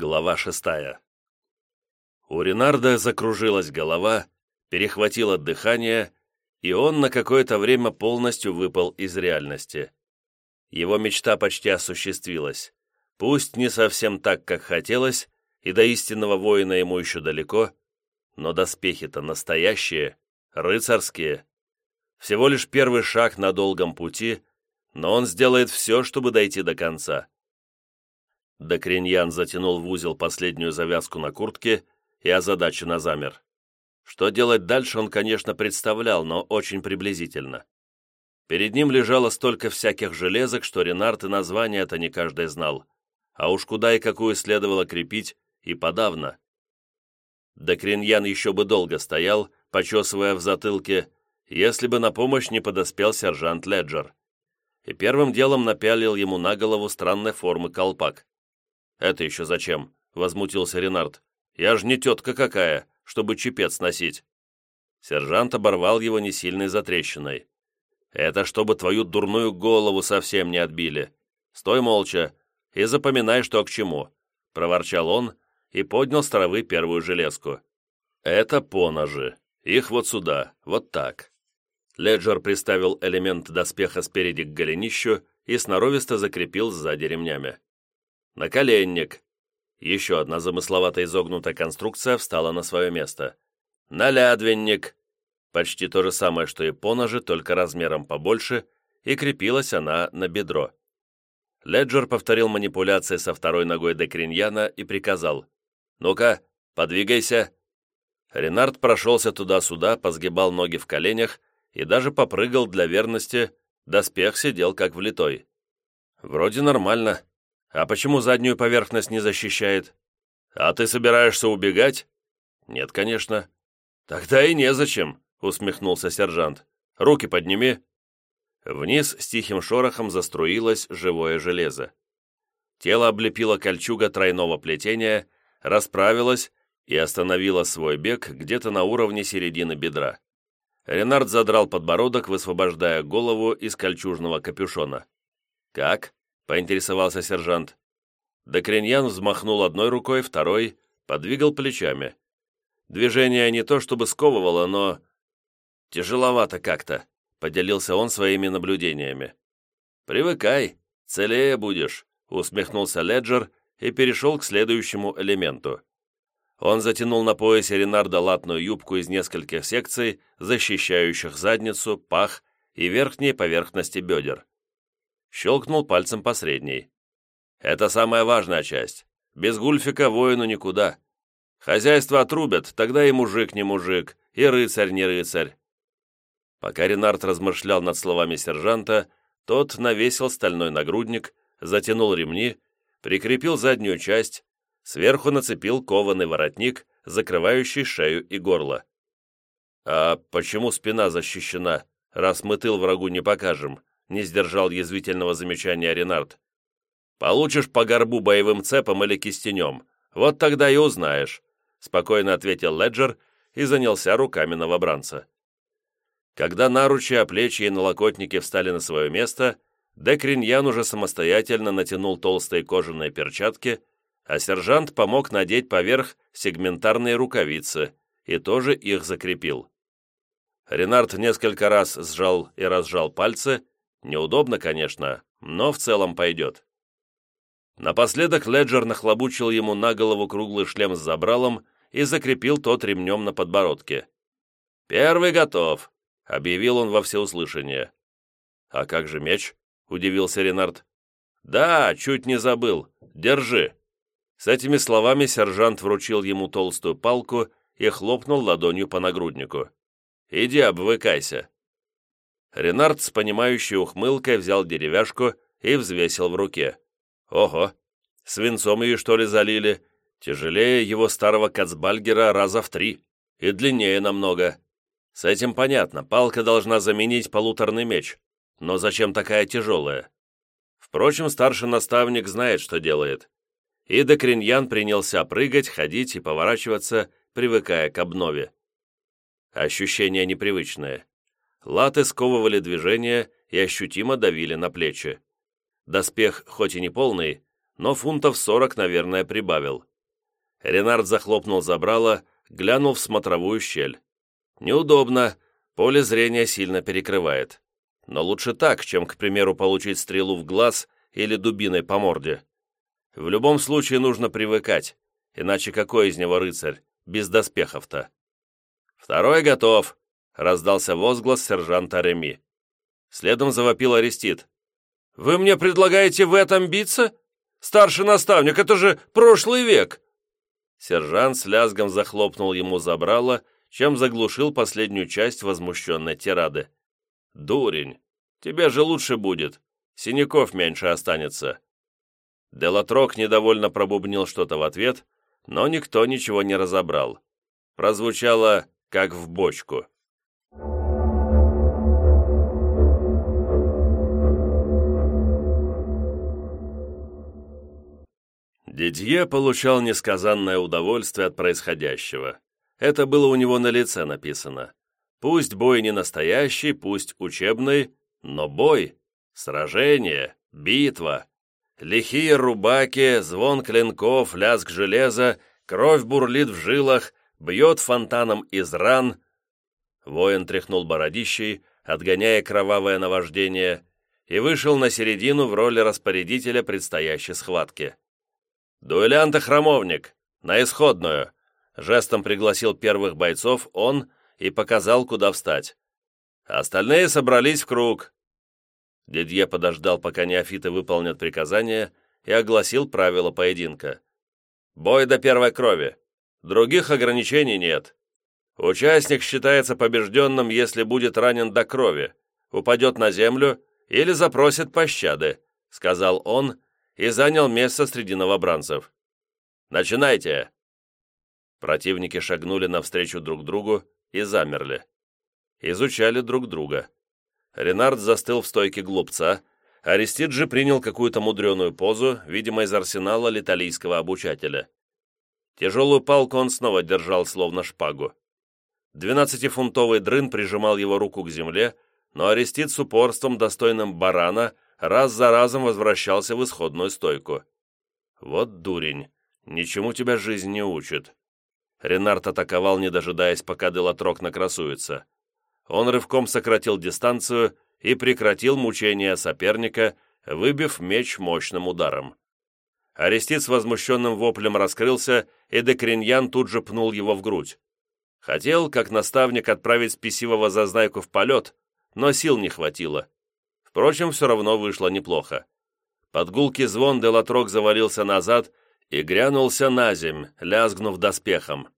Глава шестая. У Ренарда закружилась голова, перехватило дыхание, и он на какое-то время полностью выпал из реальности. Его мечта почти осуществилась. Пусть не совсем так, как хотелось, и до истинного воина ему еще далеко, но доспехи-то настоящие, рыцарские. Всего лишь первый шаг на долгом пути, но он сделает все, чтобы дойти до конца. Докриньян затянул в узел последнюю завязку на куртке и озадаченно замер. Что делать дальше, он, конечно, представлял, но очень приблизительно. Перед ним лежало столько всяких железок, что Ренарт и название это не каждый знал. А уж куда и какую следовало крепить, и подавно. Докриньян еще бы долго стоял, почесывая в затылке, если бы на помощь не подоспел сержант Леджер. И первым делом напялил ему на голову странной формы колпак. «Это еще зачем?» — возмутился Ренард. «Я ж не тетка какая, чтобы чепец носить». Сержант оборвал его несильной затрещиной. «Это чтобы твою дурную голову совсем не отбили. Стой молча и запоминай, что к чему», — проворчал он и поднял с травы первую железку. «Это поножи. Их вот сюда, вот так». Леджер приставил элемент доспеха спереди к голенищу и сноровисто закрепил сзади ремнями. Наколенник. Еще одна замысловато изогнутая конструкция встала на свое место. Налядвенник. Почти то же самое, что и поножи, только размером побольше, и крепилась она на бедро. Леджер повторил манипуляции со второй ногой Декриньяна и приказал. «Ну-ка, подвигайся!» Ренард прошелся туда-сюда, позгибал ноги в коленях и даже попрыгал для верности, доспех сидел как влитой. «Вроде нормально», а почему заднюю поверхность не защищает? А ты собираешься убегать? Нет, конечно. Тогда и незачем, усмехнулся сержант. Руки подними. Вниз с тихим шорохом заструилось живое железо. Тело облепило кольчуга тройного плетения, расправилось и остановило свой бег где-то на уровне середины бедра. Ренард задрал подбородок, высвобождая голову из кольчужного капюшона. «Как?» Поинтересовался сержант. Докриньян взмахнул одной рукой, второй подвигал плечами. Движение не то чтобы сковывало, но... «Тяжеловато как-то», — поделился он своими наблюдениями. «Привыкай, целее будешь», — усмехнулся Леджер и перешел к следующему элементу. Он затянул на поясе Ренарда латную юбку из нескольких секций, защищающих задницу, пах и верхние поверхности бедер щелкнул пальцем по средней. «Это самая важная часть. Без гульфика воину никуда. Хозяйство отрубят, тогда и мужик не мужик, и рыцарь не рыцарь». Пока Ренард размышлял над словами сержанта, тот навесил стальной нагрудник, затянул ремни, прикрепил заднюю часть, сверху нацепил кованый воротник, закрывающий шею и горло. «А почему спина защищена, раз мы тыл врагу не покажем?» Не сдержал язвительного замечания Ренард. «Получишь по горбу боевым цепом или кистенем. Вот тогда и узнаешь», — спокойно ответил Леджер и занялся руками новобранца. Когда наручи, плечи и налокотники встали на свое место, Декриньян уже самостоятельно натянул толстые кожаные перчатки, а сержант помог надеть поверх сегментарные рукавицы и тоже их закрепил. Ренард несколько раз сжал и разжал пальцы, Неудобно, конечно, но в целом пойдет. Напоследок Леджер нахлобучил ему на голову круглый шлем с забралом и закрепил тот ремнем на подбородке. «Первый готов», — объявил он во всеуслышание. «А как же меч?» — удивился Ренард. «Да, чуть не забыл. Держи». С этими словами сержант вручил ему толстую палку и хлопнул ладонью по нагруднику. «Иди обвыкайся». Ренард с понимающей ухмылкой взял деревяшку и взвесил в руке. Ого, свинцом ее что ли залили? Тяжелее его старого кацбальгера раза в три и длиннее намного. С этим понятно, палка должна заменить полуторный меч. Но зачем такая тяжелая? Впрочем, старший наставник знает, что делает. И Декриньян принялся прыгать, ходить и поворачиваться, привыкая к обнове. Ощущение непривычное. Латы сковывали движение и ощутимо давили на плечи. Доспех, хоть и не полный, но фунтов сорок, наверное, прибавил. Ренард захлопнул забрало, глянул в смотровую щель. Неудобно, поле зрения сильно перекрывает. Но лучше так, чем, к примеру, получить стрелу в глаз или дубиной по морде. В любом случае нужно привыкать, иначе какой из него рыцарь, без доспехов-то? «Второй готов!» — раздался возглас сержанта Реми. Следом завопил Арестит. «Вы мне предлагаете в этом биться? Старший наставник, это же прошлый век!» Сержант с лязгом захлопнул ему забрало, чем заглушил последнюю часть возмущенной тирады. «Дурень! Тебе же лучше будет. Синяков меньше останется». Делатрок недовольно пробубнил что-то в ответ, но никто ничего не разобрал. Прозвучало, как в бочку. Дидье получал несказанное удовольствие от происходящего. Это было у него на лице написано. Пусть бой не настоящий, пусть учебный, но бой, сражение, битва. Лихие рубаки, звон клинков, лязг железа, кровь бурлит в жилах, бьет фонтаном из ран. Воин тряхнул бородищей, отгоняя кровавое наваждение, и вышел на середину в роли распорядителя предстоящей схватки. «Дуэлянта-храмовник! На исходную!» Жестом пригласил первых бойцов он и показал, куда встать. Остальные собрались в круг. Дидье подождал, пока неофиты выполнят приказание, и огласил правила поединка. «Бой до первой крови. Других ограничений нет. Участник считается побежденным, если будет ранен до крови, упадет на землю или запросит пощады», — сказал он, и занял место среди новобранцев. «Начинайте!» Противники шагнули навстречу друг другу и замерли. Изучали друг друга. Ренард застыл в стойке глупца, Арестит же принял какую-то мудреную позу, видимо, из арсенала литалийского обучателя. Тяжелую палку он снова держал, словно шпагу. Двенадцатифунтовый дрын прижимал его руку к земле, но Арестит с упорством, достойным барана, раз за разом возвращался в исходную стойку. «Вот дурень, ничему тебя жизнь не учит». Ренард атаковал, не дожидаясь, пока Делатрок накрасуется. Он рывком сократил дистанцию и прекратил мучения соперника, выбив меч мощным ударом. Арестит с возмущенным воплем раскрылся, и Декриньян тут же пнул его в грудь. Хотел, как наставник, отправить спесивого зазнайку в полет, но сил не хватило. Впрочем, все равно вышло неплохо. Под гулкий звон Делатрок завалился назад и грянулся на земь, лязгнув доспехом.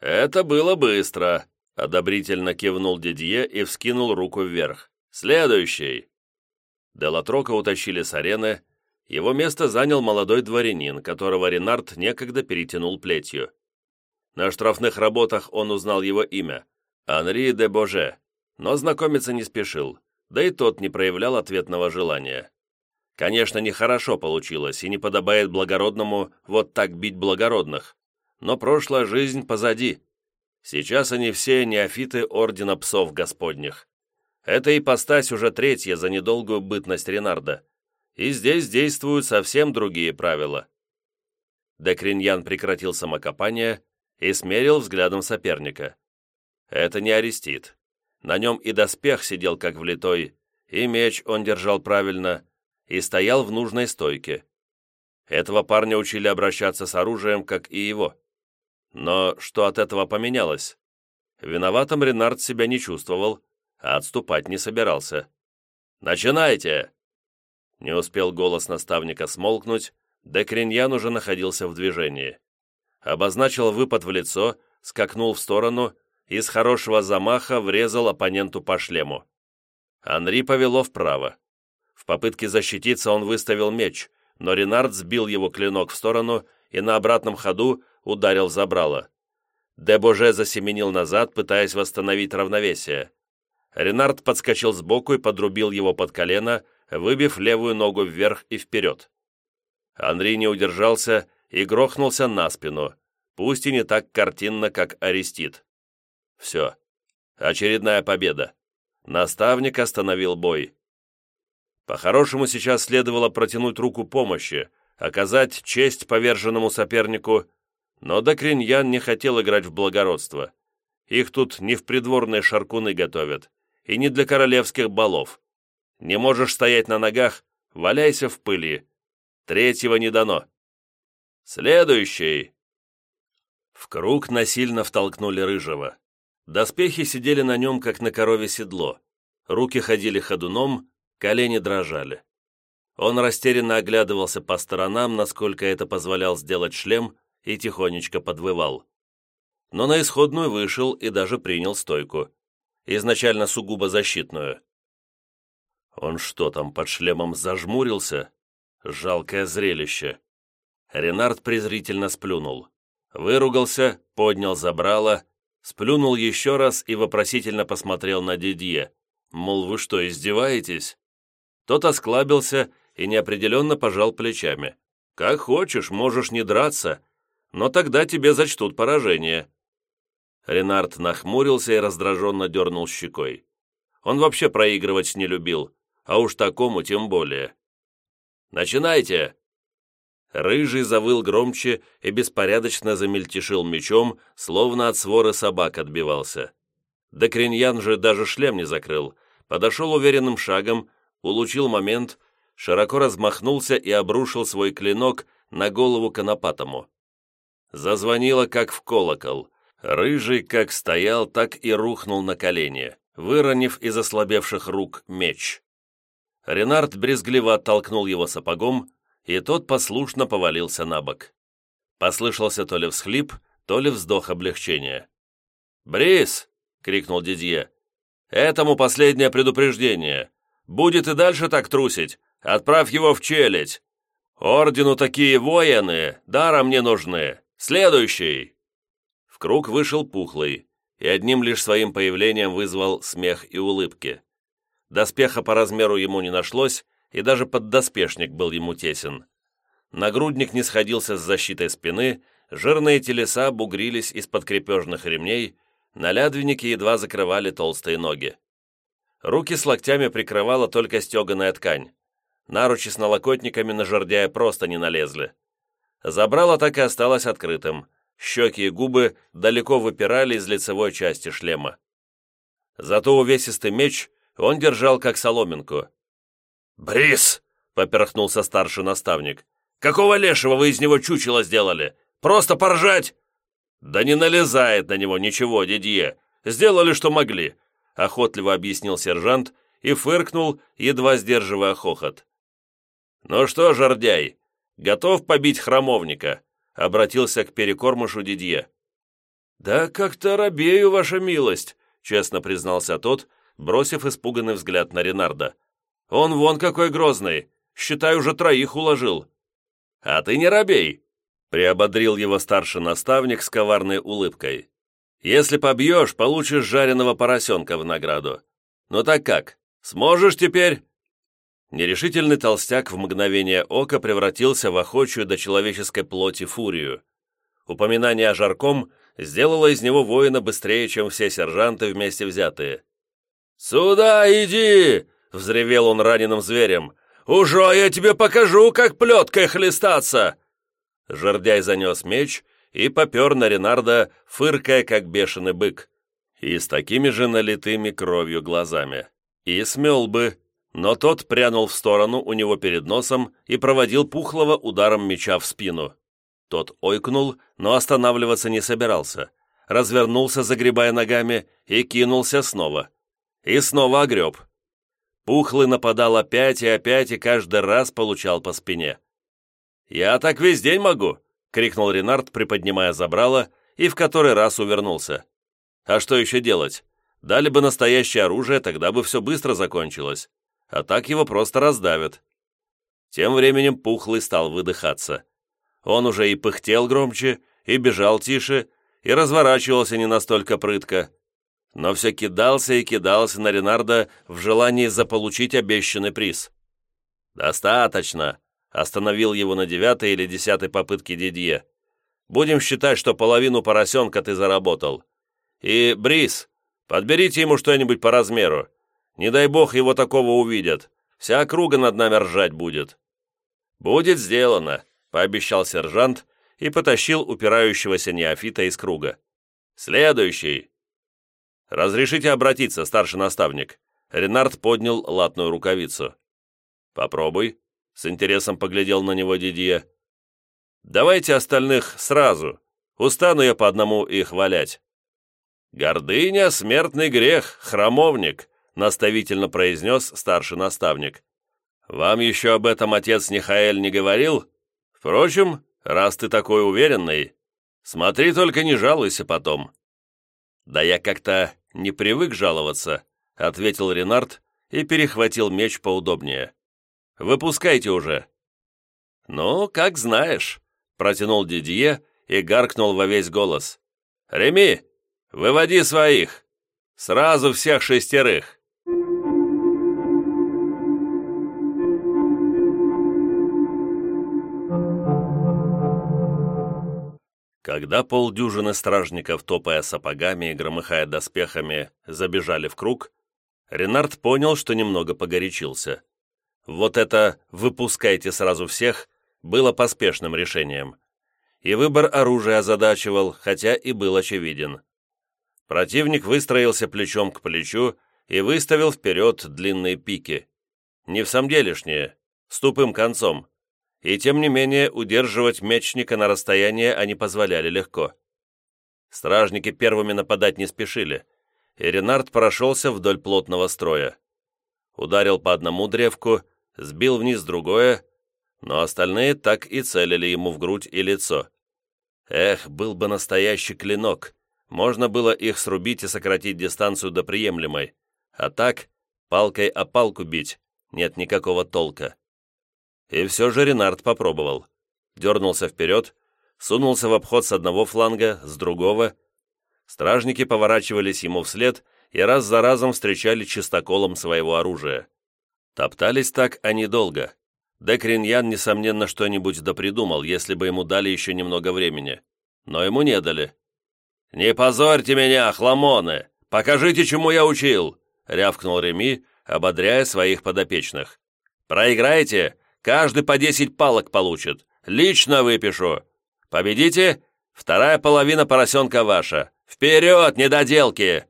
«Это было быстро», — одобрительно кивнул Дидье и вскинул руку вверх. «Следующий!» Делатрока утащили с арены. Его место занял молодой дворянин, которого Ренард некогда перетянул плетью. На штрафных работах он узнал его имя — Анри де Боже, но знакомиться не спешил да и тот не проявлял ответного желания. Конечно, нехорошо получилось, и не подобает благородному вот так бить благородных, но прошлая жизнь позади. Сейчас они все неофиты Ордена Псов Господних. Это ипостась уже третья за недолгую бытность Ренарда, и здесь действуют совсем другие правила. Декриньян прекратил самокопание и смерил взглядом соперника. Это не Арестит. На нем и доспех сидел как влитой, и меч он держал правильно, и стоял в нужной стойке. Этого парня учили обращаться с оружием, как и его. Но что от этого поменялось? Виноватым Ренард себя не чувствовал, а отступать не собирался. «Начинайте!» Не успел голос наставника смолкнуть, Декриньян уже находился в движении. Обозначил выпад в лицо, скакнул в сторону и с хорошего замаха врезал оппоненту по шлему. Анри повело вправо. В попытке защититься он выставил меч, но Ренард сбил его клинок в сторону и на обратном ходу ударил забрало. Дебоже засеменил назад, пытаясь восстановить равновесие. Ренард подскочил сбоку и подрубил его под колено, выбив левую ногу вверх и вперед. Анри не удержался и грохнулся на спину, пусть и не так картинно, как Арестит. Все. Очередная победа. Наставник остановил бой. По-хорошему сейчас следовало протянуть руку помощи, оказать честь поверженному сопернику, но Докриньян не хотел играть в благородство. Их тут не в придворные шаркуны готовят, и не для королевских балов. Не можешь стоять на ногах, валяйся в пыли. Третьего не дано. Следующий. В круг насильно втолкнули рыжего. Доспехи сидели на нем, как на корове седло. Руки ходили ходуном, колени дрожали. Он растерянно оглядывался по сторонам, насколько это позволял сделать шлем, и тихонечко подвывал. Но на исходную вышел и даже принял стойку. Изначально сугубо защитную. Он что там, под шлемом зажмурился? Жалкое зрелище. Ренард презрительно сплюнул. Выругался, поднял забрало, сплюнул еще раз и вопросительно посмотрел на Дидье. Мол, вы что, издеваетесь? Тот осклабился и неопределенно пожал плечами. «Как хочешь, можешь не драться, но тогда тебе зачтут поражение». Ренард нахмурился и раздраженно дернул щекой. Он вообще проигрывать не любил, а уж такому тем более. «Начинайте!» Рыжий завыл громче и беспорядочно замельтешил мечом, словно от своры собак отбивался. Докриньян же даже шлем не закрыл, подошел уверенным шагом, улучил момент, широко размахнулся и обрушил свой клинок на голову конопатому. Зазвонило, как в колокол. Рыжий как стоял, так и рухнул на колени, выронив из ослабевших рук меч. Ренард брезгливо оттолкнул его сапогом, и тот послушно повалился на бок. Послышался то ли всхлип, то ли вздох облегчения. «Брис!» — крикнул Дидье. «Этому последнее предупреждение. Будет и дальше так трусить. Отправь его в челядь. Ордену такие воины даром не нужны. Следующий!» В круг вышел Пухлый, и одним лишь своим появлением вызвал смех и улыбки. Доспеха по размеру ему не нашлось, и даже поддоспешник был ему тесен. Нагрудник не сходился с защитой спины, жирные телеса бугрились из-под крепежных ремней, на лядвеннике едва закрывали толстые ноги. Руки с локтями прикрывала только стеганая ткань. Наручи с налокотниками на жердяя просто не налезли. Забрало так и осталось открытым. Щеки и губы далеко выпирали из лицевой части шлема. Зато увесистый меч он держал как соломинку. «Брис!» — поперхнулся старший наставник. «Какого лешего вы из него чучело сделали? Просто поржать!» «Да не налезает на него ничего, дядье. Сделали, что могли», — охотливо объяснил сержант и фыркнул, едва сдерживая хохот. «Ну что, жердяй, готов побить храмовника?» — обратился к перекормышу Дидье. «Да как-то робею, ваша милость», — честно признался тот, бросив испуганный взгляд на Ренарда. «Он вон какой грозный! Считай, уже троих уложил!» «А ты не робей!» — приободрил его старший наставник с коварной улыбкой. «Если побьешь, получишь жареного поросенка в награду. Ну так как, сможешь теперь?» Нерешительный толстяк в мгновение ока превратился в охочую до человеческой плоти фурию. Упоминание о жарком сделало из него воина быстрее, чем все сержанты вместе взятые. «Сюда иди!» — взревел он раненым зверем. «Уже я тебе покажу, как плеткой хлестаться!» Жердяй занес меч и попер на Ренарда, фыркая, как бешеный бык, и с такими же налитыми кровью глазами. И смел бы, но тот прянул в сторону у него перед носом и проводил Пухлого ударом меча в спину. Тот ойкнул, но останавливаться не собирался. Развернулся, загребая ногами, и кинулся снова. И снова огреб. Пухлый нападал опять и опять, и каждый раз получал по спине. «Я так весь день могу!» — крикнул Ренард, приподнимая забрало, и в который раз увернулся. «А что еще делать? Дали бы настоящее оружие, тогда бы все быстро закончилось. А так его просто раздавят». Тем временем Пухлый стал выдыхаться. Он уже и пыхтел громче, и бежал тише, и разворачивался не настолько прытко но все кидался и кидался на Ренарда в желании заполучить обещанный приз. «Достаточно», — остановил его на девятой или десятой попытке Дидье. «Будем считать, что половину поросенка ты заработал. И, Брис, подберите ему что-нибудь по размеру. Не дай бог его такого увидят. Вся округа над нами ржать будет». «Будет сделано», пообещал сержант и потащил упирающегося неофита из круга. «Следующий!» «Разрешите обратиться, старший наставник?» Ренард поднял латную рукавицу. «Попробуй», — с интересом поглядел на него Дидье. «Давайте остальных сразу. Устану я по одному их валять». «Гордыня — смертный грех, храмовник», — наставительно произнес старший наставник. «Вам еще об этом отец Нихаэль не говорил? Впрочем, раз ты такой уверенный, смотри, только не жалуйся потом». «Да я как-то не привык жаловаться», — ответил Ренард и перехватил меч поудобнее. «Выпускайте уже». «Ну, как знаешь», — протянул Дидье и гаркнул во весь голос. «Реми, выводи своих! Сразу всех шестерых!» Когда полдюжины стражников, топая сапогами и громыхая доспехами, забежали в круг, Ренард понял, что немного погорячился. Вот это «выпускайте сразу всех» было поспешным решением. И выбор оружия озадачивал, хотя и был очевиден. Противник выстроился плечом к плечу и выставил вперед длинные пики. Не в самом делешнее, с тупым концом и тем не менее удерживать мечника на расстоянии они позволяли легко. Стражники первыми нападать не спешили, и Ренард прошелся вдоль плотного строя. Ударил по одному древку, сбил вниз другое, но остальные так и целили ему в грудь и лицо. Эх, был бы настоящий клинок, можно было их срубить и сократить дистанцию до приемлемой, а так, палкой о палку бить, нет никакого толка. И все же Ренард попробовал. Дернулся вперед, сунулся в обход с одного фланга, с другого. Стражники поворачивались ему вслед и раз за разом встречали чистоколом своего оружия. Топтались так они долго. Декриньян, несомненно, что-нибудь допридумал, если бы ему дали еще немного времени. Но ему не дали. «Не позорьте меня, хламоны! Покажите, чему я учил!» — рявкнул Реми, ободряя своих подопечных. «Проиграете? Каждый по десять палок получит. Лично выпишу. Победите? Вторая половина поросенка ваша. Вперед, недоделки!»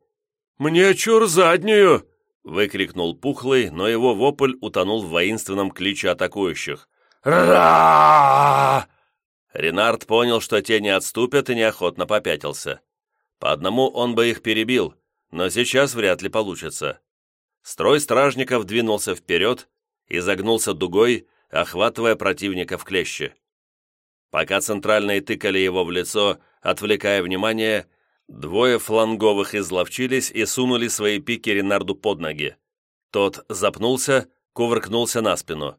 «Мне чур заднюю!» — выкрикнул Пухлый, но его вопль утонул в воинственном кличе атакующих. «Ра!» Ренард понял, что те не отступят и неохотно попятился. По одному он бы их перебил, но сейчас вряд ли получится. Строй стражников двинулся вперед, изогнулся дугой, охватывая противника в клещи. Пока центральные тыкали его в лицо, отвлекая внимание, двое фланговых изловчились и сунули свои пики Ренарду под ноги. Тот запнулся, кувыркнулся на спину.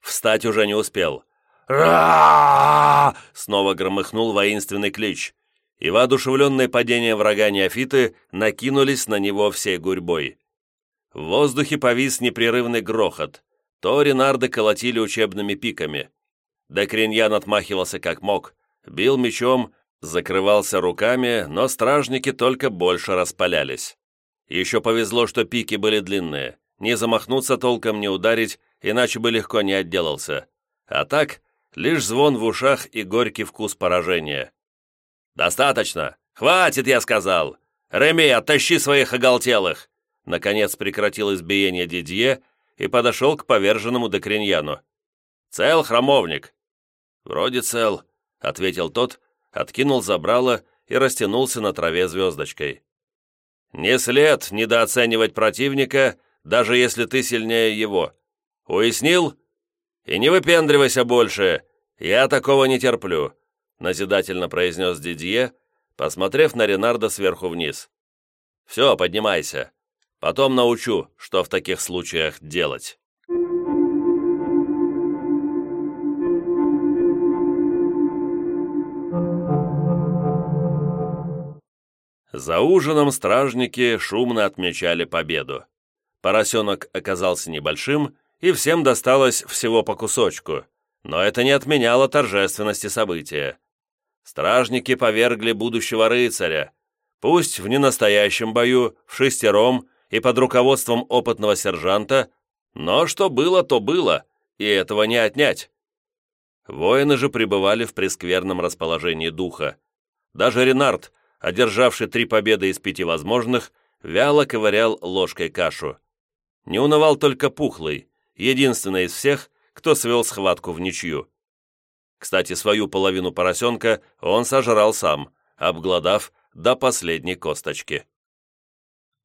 Встать уже не успел. ра Снова громыхнул воинственный клич, и воодушевленные падения врага неофиты накинулись на него всей гурьбой. В воздухе повис непрерывный грохот то Ренарды колотили учебными пиками. Декриньян отмахивался как мог, бил мечом, закрывался руками, но стражники только больше распалялись. Еще повезло, что пики были длинные, не замахнуться толком, не ударить, иначе бы легко не отделался. А так, лишь звон в ушах и горький вкус поражения. «Достаточно! Хватит, я сказал! Реми, оттащи своих оголтелых!» Наконец прекратил избиение Дидье и подошел к поверженному Декриньяну. «Цел, храмовник?» «Вроде цел», — ответил тот, откинул забрало и растянулся на траве звездочкой. «Не след недооценивать противника, даже если ты сильнее его. Уяснил? И не выпендривайся больше, я такого не терплю», — назидательно произнес Дидье, посмотрев на Ренарда сверху вниз. «Все, поднимайся. Потом научу, что в таких случаях делать. За ужином стражники шумно отмечали победу. Поросенок оказался небольшим, и всем досталось всего по кусочку, но это не отменяло торжественности события. Стражники повергли будущего рыцаря, пусть в ненастоящем бою, в шестером, и под руководством опытного сержанта, но что было, то было, и этого не отнять. Воины же пребывали в прескверном расположении духа. Даже Ренард, одержавший три победы из пяти возможных, вяло ковырял ложкой кашу. Не унывал только Пухлый, единственный из всех, кто свел схватку в ничью. Кстати, свою половину поросенка он сожрал сам, обглодав до последней косточки.